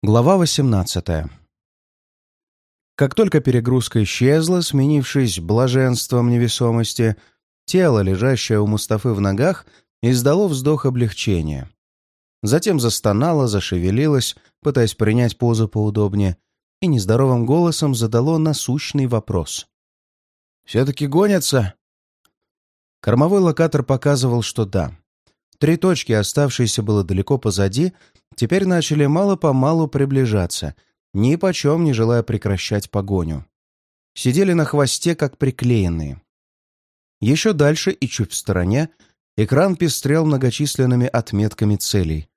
Глава 18 Как только перегрузка исчезла, сменившись блаженством невесомости, тело, лежащее у Мустафы в ногах, издало вздох облегчения. Затем застонало, зашевелилось, пытаясь принять позу поудобнее, и нездоровым голосом задало насущный вопрос. «Все-таки гонятся?» Кормовой локатор показывал, что да. Три точки, оставшиеся было далеко позади, теперь начали мало-помалу приближаться, ни почем не желая прекращать погоню. Сидели на хвосте, как приклеенные. Еще дальше и чуть в стороне экран пестрел многочисленными отметками целей.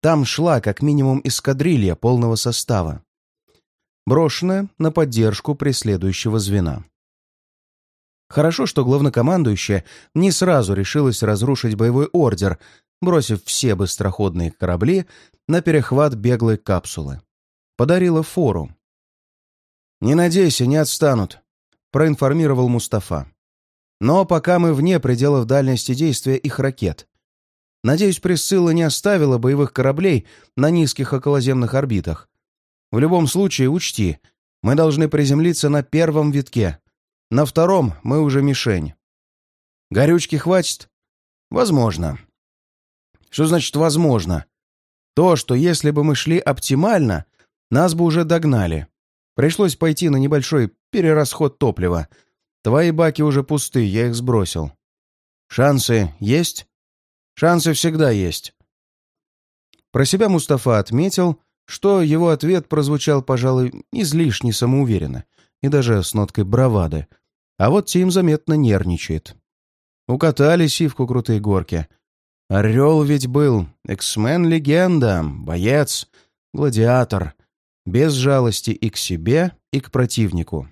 Там шла как минимум эскадрилья полного состава, брошенная на поддержку преследующего звена. Хорошо, что главнокомандующая не сразу решилась разрушить боевой ордер, бросив все быстроходные корабли на перехват беглой капсулы. Подарила фору. «Не надейся, не отстанут», — проинформировал Мустафа. «Но пока мы вне пределов дальности действия их ракет. Надеюсь, Присцилла не оставила боевых кораблей на низких околоземных орбитах. В любом случае, учти, мы должны приземлиться на первом витке, на втором мы уже мишень. Горючки хватит? Возможно. Что значит «возможно»? То, что если бы мы шли оптимально, нас бы уже догнали. Пришлось пойти на небольшой перерасход топлива. Твои баки уже пусты, я их сбросил. Шансы есть? Шансы всегда есть. Про себя Мустафа отметил, что его ответ прозвучал, пожалуй, излишне самоуверенно и даже с ноткой бравады, а вот Тим заметно нервничает. Укатали сивку крутые горки. Орел ведь был, эксмен-легенда, боец, гладиатор, без жалости и к себе, и к противнику.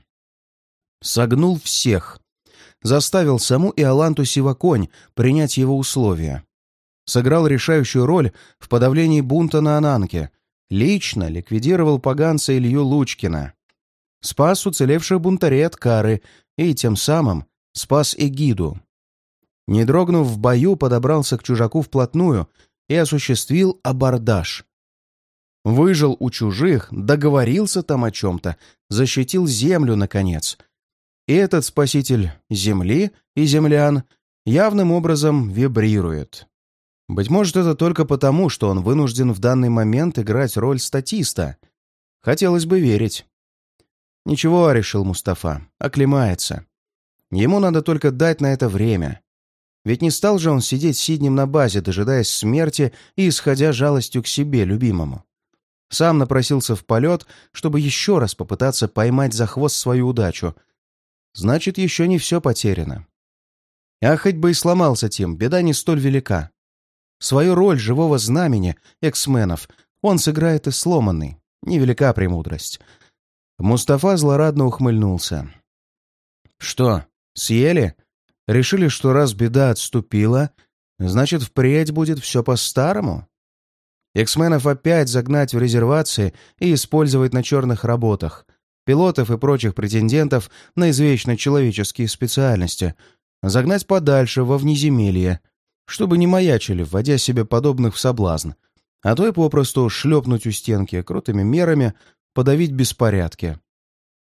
Согнул всех. Заставил саму Иоланту Сиваконь принять его условия. Сыграл решающую роль в подавлении бунта на Ананке. Лично ликвидировал поганца Илью Лучкина. Спас уцелевших бунтарей от кары и тем самым спас эгиду. Не дрогнув в бою, подобрался к чужаку вплотную и осуществил абордаж. Выжил у чужих, договорился там о чем-то, защитил землю, наконец. И этот спаситель земли и землян явным образом вибрирует. Быть может, это только потому, что он вынужден в данный момент играть роль статиста. Хотелось бы верить. «Ничего», — решил Мустафа, — «оклемается. Ему надо только дать на это время. Ведь не стал же он сидеть сиднем на базе, дожидаясь смерти и исходя жалостью к себе, любимому. Сам напросился в полет, чтобы еще раз попытаться поймать за хвост свою удачу. Значит, еще не все потеряно. А хоть бы и сломался Тим, беда не столь велика. Свою роль живого знамени, эксменов, он сыграет и сломанный. Невелика премудрость. Мустафа злорадно ухмыльнулся. «Что, съели? Решили, что раз беда отступила, значит, впредь будет все по-старому? Эксменов опять загнать в резервации и использовать на черных работах, пилотов и прочих претендентов на извечно человеческие специальности, загнать подальше во внеземелье, чтобы не маячили, вводя себе подобных в соблазн, а то и попросту шлепнуть у стенки крутыми мерами, подавить беспорядки.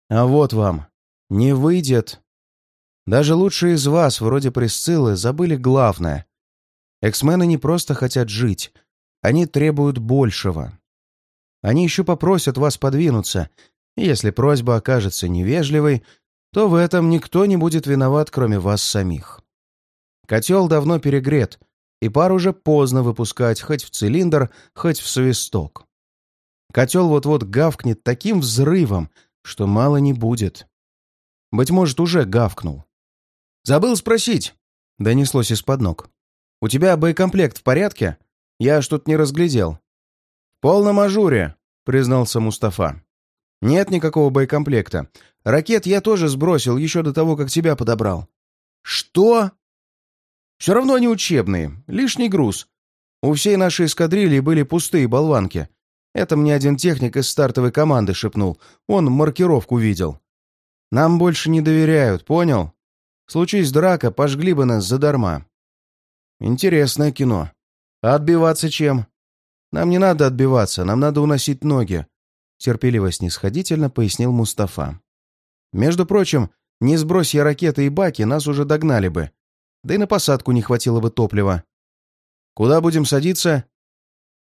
А вот вам. Не выйдет. Даже лучшие из вас, вроде Присциллы, забыли главное. Эксмены не просто хотят жить, они требуют большего. Они еще попросят вас подвинуться, и если просьба окажется невежливой, то в этом никто не будет виноват, кроме вас самих. Котел давно перегрет, и пар уже поздно выпускать хоть в цилиндр, хоть в свисток. Котел вот-вот гавкнет таким взрывом, что мало не будет. Быть может, уже гавкнул. «Забыл спросить», — донеслось из-под ног. «У тебя боекомплект в порядке? Я что-то не разглядел». «В полном ажуре», — признался Мустафа. «Нет никакого боекомплекта. Ракет я тоже сбросил еще до того, как тебя подобрал». «Что?» «Все равно они учебные. Лишний груз. У всей нашей эскадрильи были пустые болванки. Это мне один техник из стартовой команды шепнул. Он маркировку видел. Нам больше не доверяют, понял? Случись драка, пожгли бы нас задарма. Интересное кино. А отбиваться чем? Нам не надо отбиваться, нам надо уносить ноги», — терпеливо-снисходительно пояснил Мустафа. «Между прочим, не сбрось я ракеты и баки, нас уже догнали бы. Да и на посадку не хватило бы топлива. Куда будем садиться?»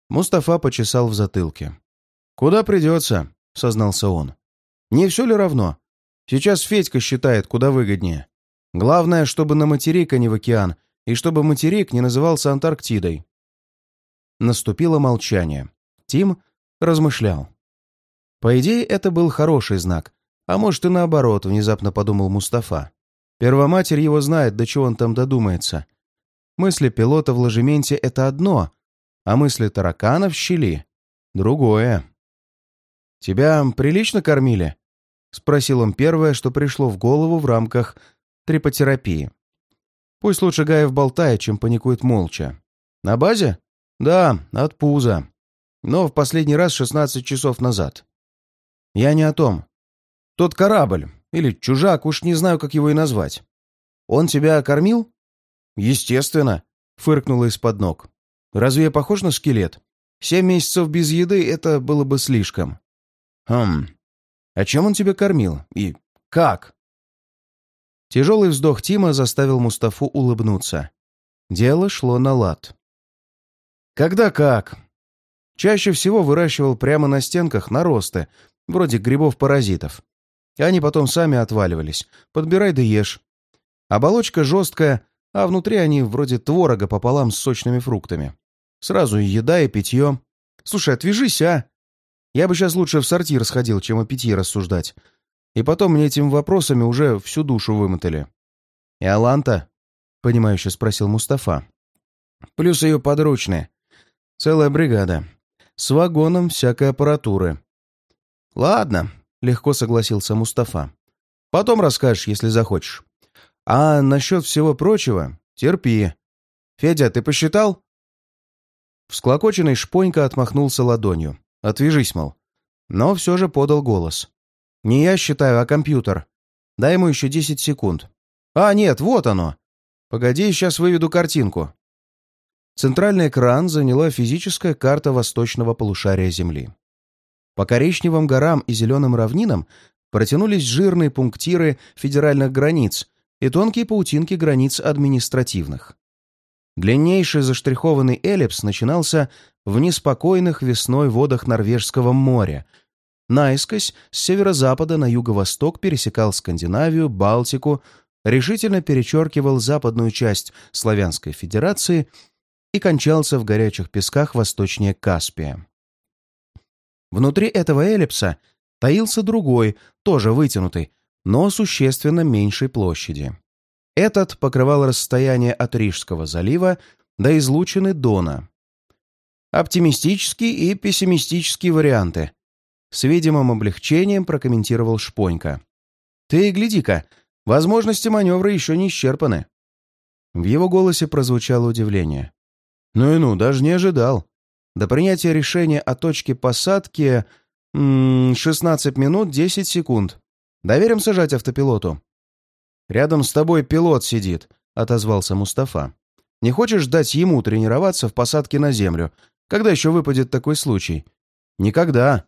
Мустафа почесал в затылке. «Куда придется», — сознался он. «Не все ли равно? Сейчас Федька считает, куда выгоднее. Главное, чтобы на материк, а не в океан, и чтобы материк не назывался Антарктидой». Наступило молчание. Тим размышлял. По идее, это был хороший знак, а может и наоборот, внезапно подумал Мустафа. Первоматерь его знает, до чего он там додумается. Мысли пилота в ложементе — это одно, а мысли таракана в щели — другое. «Тебя прилично кормили?» — спросил он первое, что пришло в голову в рамках трипотерапии. Пусть лучше Гаев болтает, чем паникует молча. «На базе?» «Да, от пуза. Но в последний раз 16 часов назад». «Я не о том. Тот корабль, или чужак, уж не знаю, как его и назвать. Он тебя кормил?» «Естественно», — фыркнула из-под ног. Разве я похож на скелет? Семь месяцев без еды — это было бы слишком. Хм. А чем он тебя кормил? И как? Тяжелый вздох Тима заставил Мустафу улыбнуться. Дело шло на лад. Когда как? Чаще всего выращивал прямо на стенках наросты, вроде грибов-паразитов. Они потом сами отваливались. Подбирай да ешь. Оболочка жесткая, а внутри они вроде творога пополам с сочными фруктами. Сразу и еда, и питье. Слушай, отвяжись, а! Я бы сейчас лучше в сортир сходил, чем о питье рассуждать. И потом мне этими вопросами уже всю душу вымотали. «И Аланта?» — понимающе спросил Мустафа. «Плюс ее подручные. Целая бригада. С вагоном всякой аппаратуры». «Ладно», — легко согласился Мустафа. «Потом расскажешь, если захочешь. А насчет всего прочего терпи. Федя, ты посчитал?» Всклокоченный шпонька отмахнулся ладонью. «Отвяжись, мол». Но все же подал голос. «Не я считаю, а компьютер. Дай ему еще десять секунд». «А, нет, вот оно!» «Погоди, сейчас выведу картинку». Центральный экран заняла физическая карта восточного полушария Земли. По коричневым горам и зеленым равнинам протянулись жирные пунктиры федеральных границ, и тонкие паутинки границ административных. Длиннейший заштрихованный эллипс начинался в неспокойных весной водах Норвежского моря. Наискось с северо-запада на юго-восток пересекал Скандинавию, Балтику, решительно перечеркивал западную часть Славянской Федерации и кончался в горячих песках восточнее Каспия. Внутри этого эллипса таился другой, тоже вытянутый, но существенно меньшей площади. Этот покрывал расстояние от Рижского залива до излучины Дона. Оптимистические и пессимистические варианты. С видимым облегчением прокомментировал Шпонька. «Ты гляди-ка, возможности маневра еще не исчерпаны». В его голосе прозвучало удивление. «Ну и ну, даже не ожидал. До принятия решения о точке посадки... М -м, 16 минут 10 секунд. Доверим сажать автопилоту». «Рядом с тобой пилот сидит», — отозвался Мустафа. «Не хочешь дать ему тренироваться в посадке на землю? Когда еще выпадет такой случай?» «Никогда».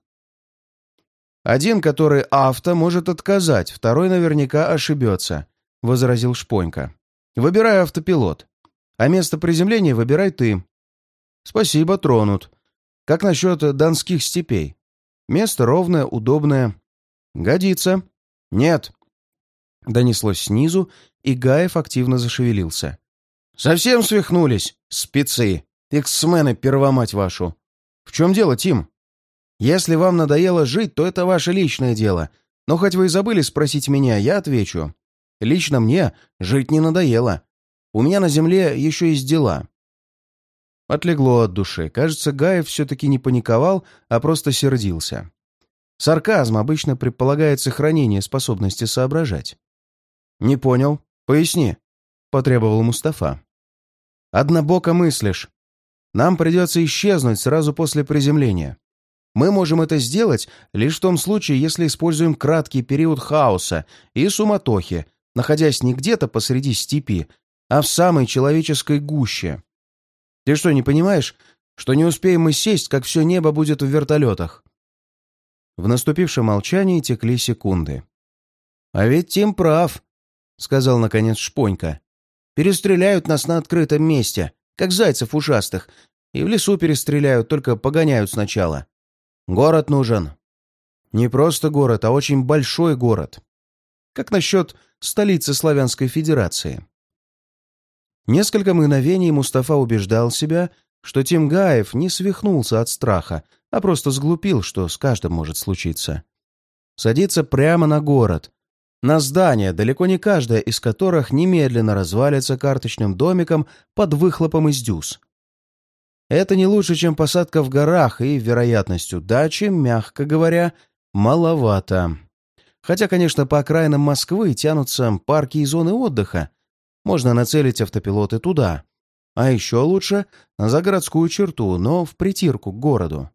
«Один, который авто, может отказать, второй наверняка ошибется», — возразил Шпонька. «Выбирай автопилот. А место приземления выбирай ты». «Спасибо, тронут. Как насчет донских степей? Место ровное, удобное». «Годится». «Нет». Донеслось снизу, и Гаев активно зашевелился. «Совсем свихнулись, спецы! Иксмены, первомать вашу! В чем дело, Тим? Если вам надоело жить, то это ваше личное дело. Но хоть вы и забыли спросить меня, я отвечу. Лично мне жить не надоело. У меня на земле еще есть дела». Отлегло от души. Кажется, Гаев все-таки не паниковал, а просто сердился. Сарказм обычно предполагает сохранение способности соображать. «Не понял. Поясни», — потребовал Мустафа. «Однобоко мыслишь. Нам придется исчезнуть сразу после приземления. Мы можем это сделать лишь в том случае, если используем краткий период хаоса и суматохи, находясь не где-то посреди степи, а в самой человеческой гуще. Ты что, не понимаешь, что не успеем мы сесть, как все небо будет в вертолетах». В наступившем молчании текли секунды. «А ведь Тим прав», — сказал наконец Шпонька. «Перестреляют нас на открытом месте, как зайцев ушастых, и в лесу перестреляют, только погоняют сначала. Город нужен. Не просто город, а очень большой город. Как насчет столицы Славянской Федерации?» Несколько мгновений Мустафа убеждал себя, что Тимгаев не свихнулся от страха, а просто сглупил, что с каждым может случиться. Садиться прямо на город, на здание, далеко не каждое из которых немедленно развалится карточным домиком под выхлопом из дюз. Это не лучше, чем посадка в горах, и вероятностью дачи, мягко говоря, маловато. Хотя, конечно, по окраинам Москвы тянутся парки и зоны отдыха. Можно нацелить автопилоты туда. А еще лучше — за городскую черту, но в притирку к городу.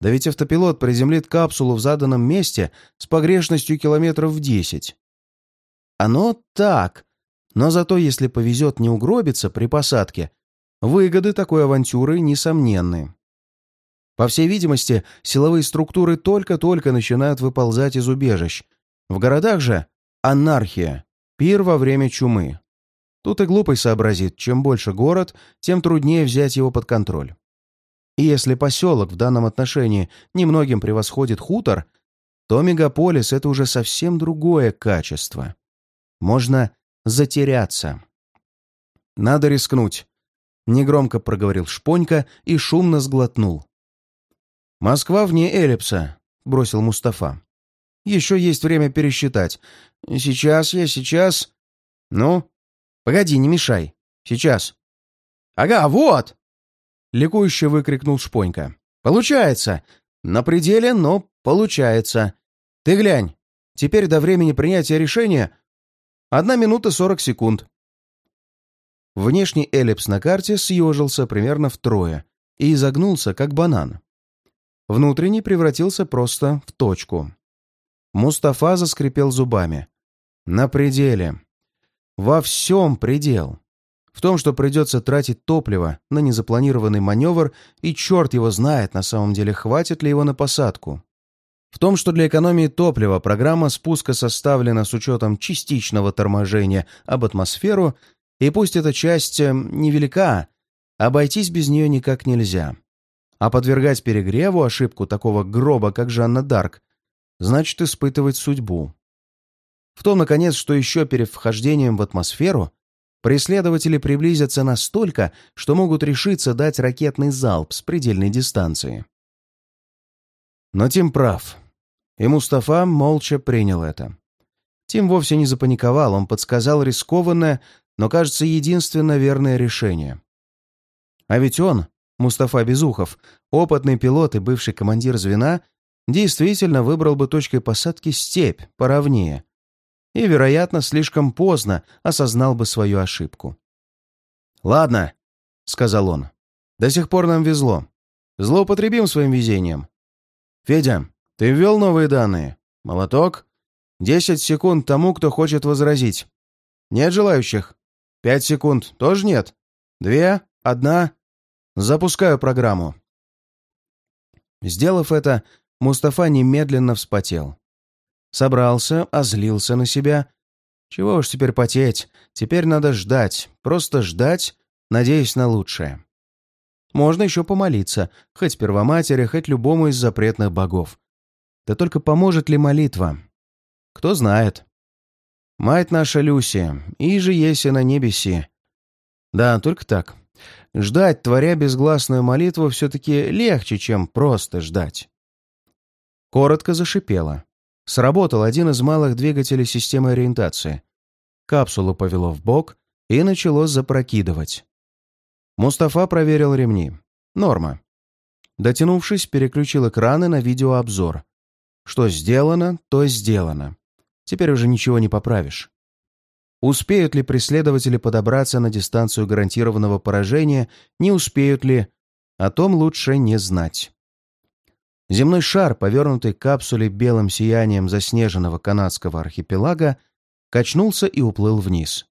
Да ведь автопилот приземлит капсулу в заданном месте с погрешностью километров в десять. Оно так, но зато если повезет не угробиться при посадке, выгоды такой авантюры несомненны. По всей видимости, силовые структуры только-только начинают выползать из убежищ. В городах же анархия, пир во время чумы. Тут и глупый сообразит, чем больше город, тем труднее взять его под контроль. И если поселок в данном отношении немногим превосходит хутор, то мегаполис — это уже совсем другое качество. Можно затеряться. «Надо рискнуть», — негромко проговорил Шпонька и шумно сглотнул. «Москва вне эллипса», — бросил Мустафа. «Еще есть время пересчитать. Сейчас я, сейчас...» «Ну? Погоди, не мешай. Сейчас». «Ага, вот!» Ликующе выкрикнул Шпонька. «Получается! На пределе, но получается! Ты глянь! Теперь до времени принятия решения одна минута сорок секунд!» Внешний эллипс на карте съежился примерно втрое и изогнулся, как банан. Внутренний превратился просто в точку. Мустафа заскрипел зубами. «На пределе! Во всем предел!» В том, что придется тратить топливо на незапланированный маневр, и черт его знает, на самом деле, хватит ли его на посадку. В том, что для экономии топлива программа спуска составлена с учетом частичного торможения об атмосферу, и пусть эта часть э, невелика, обойтись без нее никак нельзя. А подвергать перегреву ошибку такого гроба, как Жанна Дарк, значит испытывать судьбу. В том, наконец, что еще перед вхождением в атмосферу преследователи приблизятся настолько, что могут решиться дать ракетный залп с предельной дистанции. Но Тим прав. И Мустафа молча принял это. Тим вовсе не запаниковал, он подсказал рискованное, но, кажется, единственно верное решение. А ведь он, Мустафа Безухов, опытный пилот и бывший командир звена, действительно выбрал бы точкой посадки степь, поровнее, и, вероятно, слишком поздно осознал бы свою ошибку. «Ладно», — сказал он, — «до сих пор нам везло. Злоупотребим своим везением. Федя, ты ввел новые данные? Молоток? Десять секунд тому, кто хочет возразить. Нет желающих? Пять секунд тоже нет? Две? Одна? Запускаю программу». Сделав это, Мустафа немедленно вспотел. Собрался, озлился на себя. Чего уж теперь потеть, теперь надо ждать, просто ждать, надеясь на лучшее. Можно еще помолиться, хоть Первоматери, хоть любому из запретных богов. Да только поможет ли молитва? Кто знает. Мать наша Люси, и же еси на небеси. Да, только так. Ждать, творя безгласную молитву, все-таки легче, чем просто ждать. Коротко зашипело. Сработал один из малых двигателей системы ориентации. Капсулу повело в бок и начало запрокидывать. Мустафа проверил ремни. Норма. Дотянувшись, переключил экраны на видеообзор. Что сделано, то сделано. Теперь уже ничего не поправишь. Успеют ли преследователи подобраться на дистанцию гарантированного поражения, не успеют ли, о том лучше не знать. Земной шар, повернутый капсулей белым сиянием заснеженного канадского архипелага, качнулся и уплыл вниз.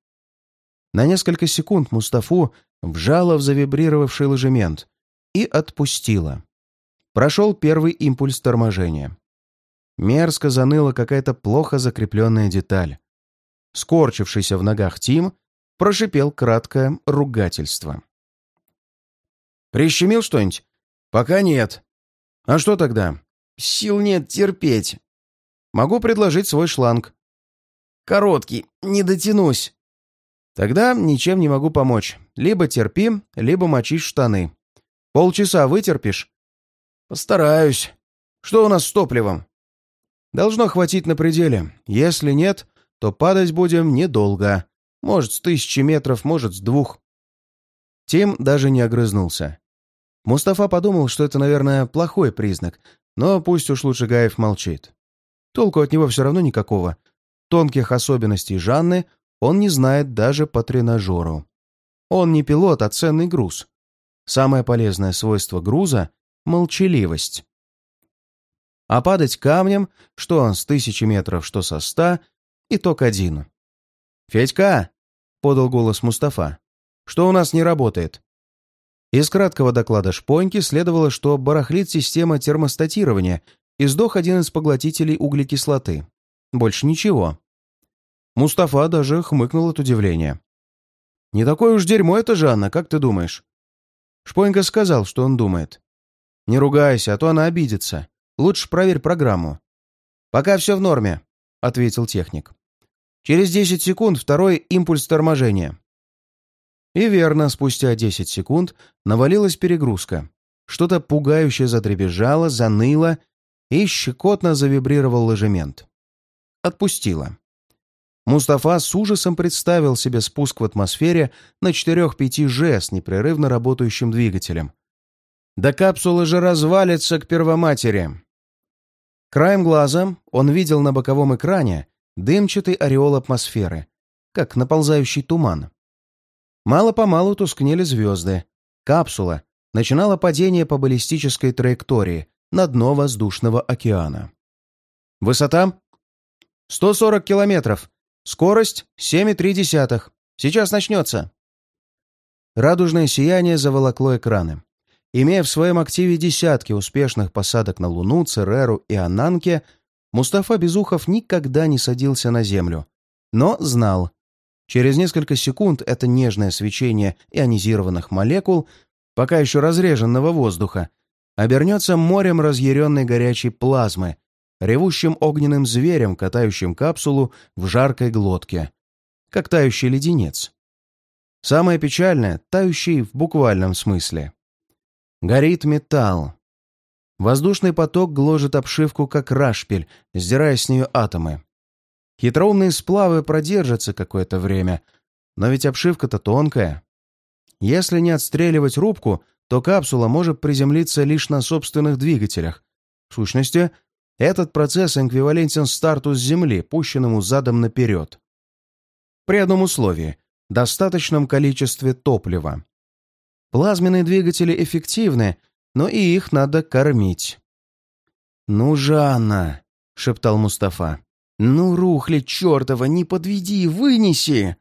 На несколько секунд Мустафу вжало в завибрировавший ложемент, и отпустила. Прошел первый импульс торможения. Мерзко заныла какая-то плохо закрепленная деталь. Скорчившийся в ногах Тим прошипел краткое ругательство. «Прищемил что-нибудь?» «Пока нет». «А что тогда?» «Сил нет терпеть». «Могу предложить свой шланг». «Короткий, не дотянусь». «Тогда ничем не могу помочь. Либо терпи, либо мочишь штаны. Полчаса вытерпишь?» «Постараюсь. Что у нас с топливом?» «Должно хватить на пределе. Если нет, то падать будем недолго. Может, с тысячи метров, может, с двух». Тим даже не огрызнулся. Мустафа подумал, что это, наверное, плохой признак, но пусть уж лучше Гаев молчит. Толку от него все равно никакого. Тонких особенностей Жанны он не знает даже по тренажеру. Он не пилот, а ценный груз. Самое полезное свойство груза — молчаливость. А падать камнем, что с тысячи метров, что со ста, итог один. «Федька!» — подал голос Мустафа. «Что у нас не работает?» Из краткого доклада Шпоньки следовало, что барахлит система термостатирования и сдох один из поглотителей углекислоты. Больше ничего. Мустафа даже хмыкнул от удивления. «Не такое уж дерьмо это, Жанна, как ты думаешь?» Шпонька сказал, что он думает. «Не ругайся, а то она обидится. Лучше проверь программу». «Пока все в норме», — ответил техник. «Через 10 секунд второй импульс торможения. И верно, спустя 10 секунд навалилась перегрузка. Что-то пугающе задребезжало, заныло и щекотно завибрировал ложемент. Отпустила. Мустафа с ужасом представил себе спуск в атмосфере на 4-5G с непрерывно работающим двигателем. Да капсула же развалится к первоматери. Краем глаза он видел на боковом экране дымчатый ореол атмосферы, как наползающий туман. Мало-помалу тускнели звезды. Капсула начинала падение по баллистической траектории на дно воздушного океана. Высота 140 километров. Скорость 7,3. Сейчас начнется. Радужное сияние заволокло экраны. Имея в своем активе десятки успешных посадок на Луну, Цереру и Ананке, Мустафа Безухов никогда не садился на Землю. Но знал, Через несколько секунд это нежное свечение ионизированных молекул, пока еще разреженного воздуха, обернется морем разъяренной горячей плазмы, ревущим огненным зверем, катающим капсулу в жаркой глотке, как тающий леденец. Самое печальное — тающий в буквальном смысле. Горит металл. Воздушный поток гложет обшивку, как рашпиль, сдирая с нее атомы. Хитроумные сплавы продержатся какое-то время, но ведь обшивка-то тонкая. Если не отстреливать рубку, то капсула может приземлиться лишь на собственных двигателях. В сущности, этот процесс эквивалентен старту с Земли, пущенному задом наперед. При одном условии – достаточном количестве топлива. Плазменные двигатели эффективны, но и их надо кормить. «Ну, Жанна!» — шептал Мустафа. «Ну, рухли чертова, не подведи, вынеси!»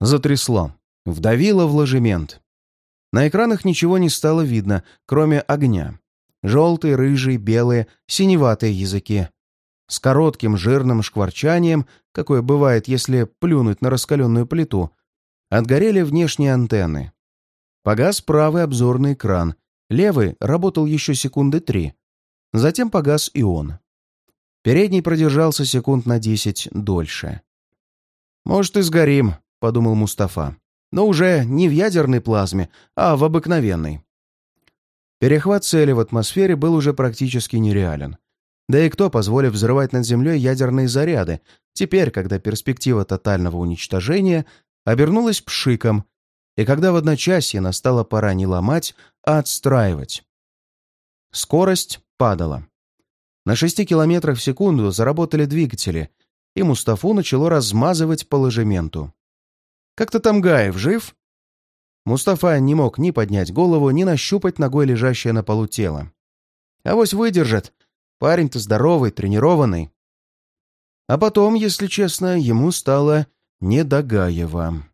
Затрясло. Вдавило в ложемент. На экранах ничего не стало видно, кроме огня. Желтые, рыжие, белые, синеватые языки. С коротким жирным шкварчанием, какое бывает, если плюнуть на раскаленную плиту, отгорели внешние антенны. Погас правый обзорный экран, левый работал еще секунды три. Затем погас и он. Передний продержался секунд на десять дольше. «Может, и сгорим», — подумал Мустафа. «Но уже не в ядерной плазме, а в обыкновенной». Перехват цели в атмосфере был уже практически нереален. Да и кто позволит взрывать над Землей ядерные заряды, теперь, когда перспектива тотального уничтожения обернулась пшиком, и когда в одночасье настала пора не ломать, а отстраивать. Скорость падала. На шести километрах в секунду заработали двигатели, и Мустафу начало размазывать по ложементу. «Как-то там Гаев жив?» Мустафа не мог ни поднять голову, ни нащупать ногой лежащее на полу тело. «Авось выдержит. Парень-то здоровый, тренированный». А потом, если честно, ему стало не до Гаева.